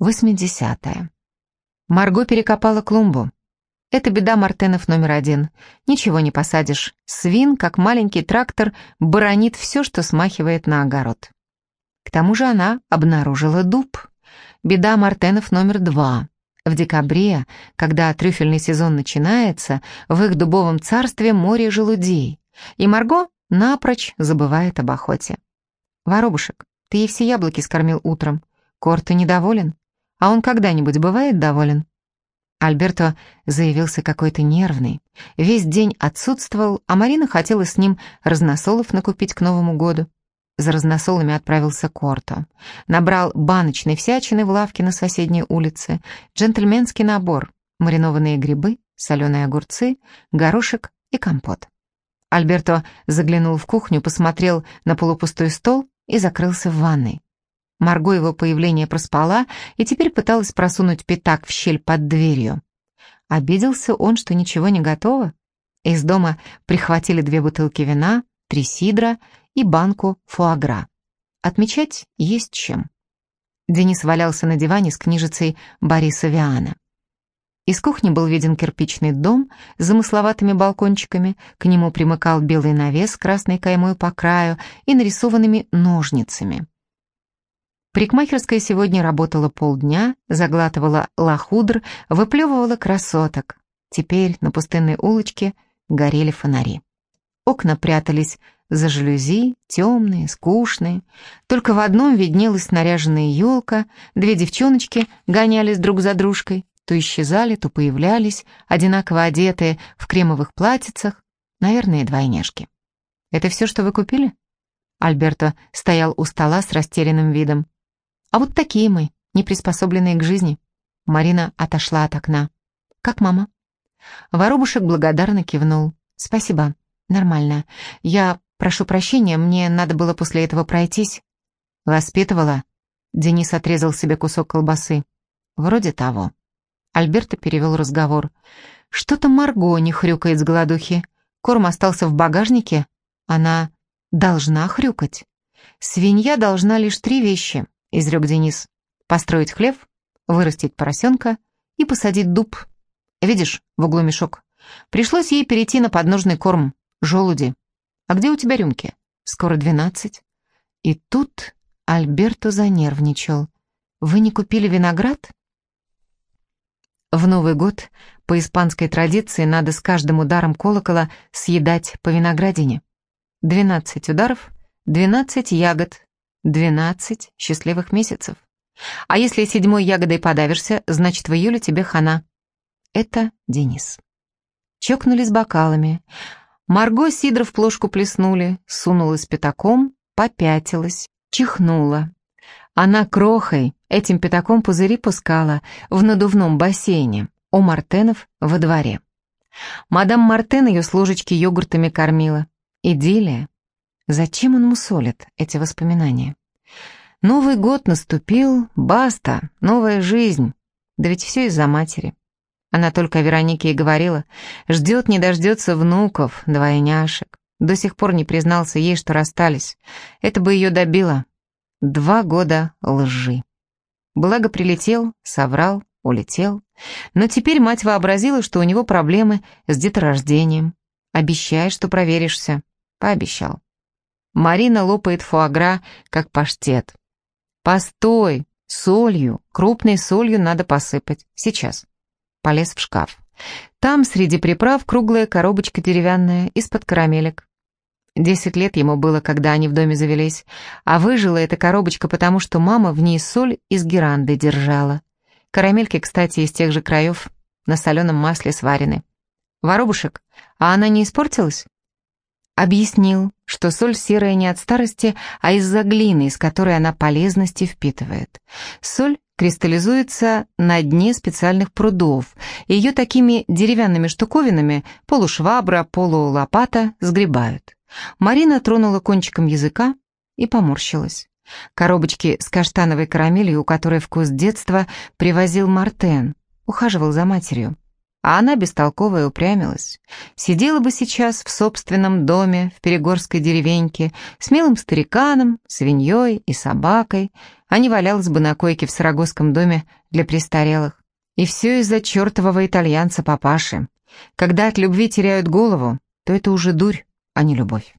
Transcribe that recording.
80. Марго перекопала клумбу. Это беда Мартенов номер один. Ничего не посадишь. Свин, как маленький трактор, баронит все, что смахивает на огород. К тому же она обнаружила дуб. Беда Мартенов номер два. В декабре, когда трюфельный сезон начинается, в их дубовом царстве море желудей. И Марго напрочь забывает об охоте. «Воробушек, ты ей все яблоки скормил утром. Кор, недоволен?» А он когда-нибудь бывает доволен? Альберто заявился какой-то нервный. Весь день отсутствовал, а Марина хотела с ним разносолов накупить к Новому году. За разносолами отправился Корто. Набрал баночной всячины в лавке на соседней улице, джентльменский набор, маринованные грибы, соленые огурцы, горошек и компот. Альберто заглянул в кухню, посмотрел на полупустой стол и закрылся в ванной. Марго его появление проспала и теперь пыталась просунуть пятак в щель под дверью. Обиделся он, что ничего не готово. Из дома прихватили две бутылки вина, три сидра и банку фуагра. Отмечать есть чем. Денис валялся на диване с книжицей Бориса Виана. Из кухни был виден кирпичный дом с замысловатыми балкончиками, к нему примыкал белый навес с красной каймой по краю и нарисованными ножницами. Парикмахерская сегодня работала полдня, заглатывала лохудр, выплевывала красоток. Теперь на пустынной улочке горели фонари. Окна прятались за жалюзи, темные, скучные. Только в одном виднелась наряженная елка, две девчоночки гонялись друг за дружкой, то исчезали, то появлялись, одинаково одетые в кремовых платьицах, наверное, двойняшки. «Это все, что вы купили?» Альберто стоял у стола с растерянным видом. А вот такие мы, не приспособленные к жизни. Марина отошла от окна. Как мама? Воробушек благодарно кивнул. Спасибо, нормально. Я прошу прощения, мне надо было после этого пройтись. Воспитывала? Денис отрезал себе кусок колбасы. Вроде того. Альберто перевел разговор. Что-то Марго не хрюкает с голодухи. Корм остался в багажнике. Она должна хрюкать. Свинья должна лишь три вещи. — изрек Денис. «Построить хлев, вырастить поросенка и посадить дуб. Видишь, в углу мешок. Пришлось ей перейти на подножный корм, желуди. А где у тебя рюмки? Скоро двенадцать». И тут Альберто занервничал. «Вы не купили виноград?» В Новый год по испанской традиции надо с каждым ударом колокола съедать по виноградине. Двенадцать ударов, двенадцать ягод, Двенадцать счастливых месяцев. А если седьмой ягодой подавишься, значит, в июле тебе хана. Это Денис. Чокнулись бокалами. Марго Сидор в плошку плеснули, сунулась пятаком, попятилась, чихнула. Она крохой этим пятаком пузыри пускала в надувном бассейне у Мартенов во дворе. Мадам Мартен ее с ложечки йогуртами кормила. Идиллия. Зачем он мусолит эти воспоминания? Новый год наступил, баста, новая жизнь. Да ведь все из-за матери. Она только о Веронике и говорила. Ждет, не дождется внуков, двойняшек. До сих пор не признался ей, что расстались. Это бы ее добило. Два года лжи. Благо прилетел, соврал, улетел. Но теперь мать вообразила, что у него проблемы с деторождением. Обещай, что проверишься. Пообещал. Марина лопает фуагра, как паштет. «Постой! Солью, крупной солью надо посыпать. Сейчас». Полез в шкаф. Там среди приправ круглая коробочка деревянная, из-под карамелек. Десять лет ему было, когда они в доме завелись, а выжила эта коробочка, потому что мама в ней соль из геранды держала. Карамельки, кстати, из тех же краев, на соленом масле сварены. «Воробушек, а она не испортилась?» Объяснил, что соль серая не от старости, а из-за глины, из которой она полезности впитывает. Соль кристаллизуется на дне специальных прудов. Ее такими деревянными штуковинами полушвабра, полулопата сгребают. Марина тронула кончиком языка и поморщилась. Коробочки с каштановой карамелью, у которой вкус детства привозил Мартен, ухаживал за матерью. А она бестолковая упрямилась. Сидела бы сейчас в собственном доме в перегорской деревеньке с милым стариканом, свиньей и собакой, а не валялась бы на койке в Сарагосском доме для престарелых. И все из-за чертового итальянца папаши. Когда от любви теряют голову, то это уже дурь, а не любовь.